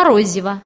морозива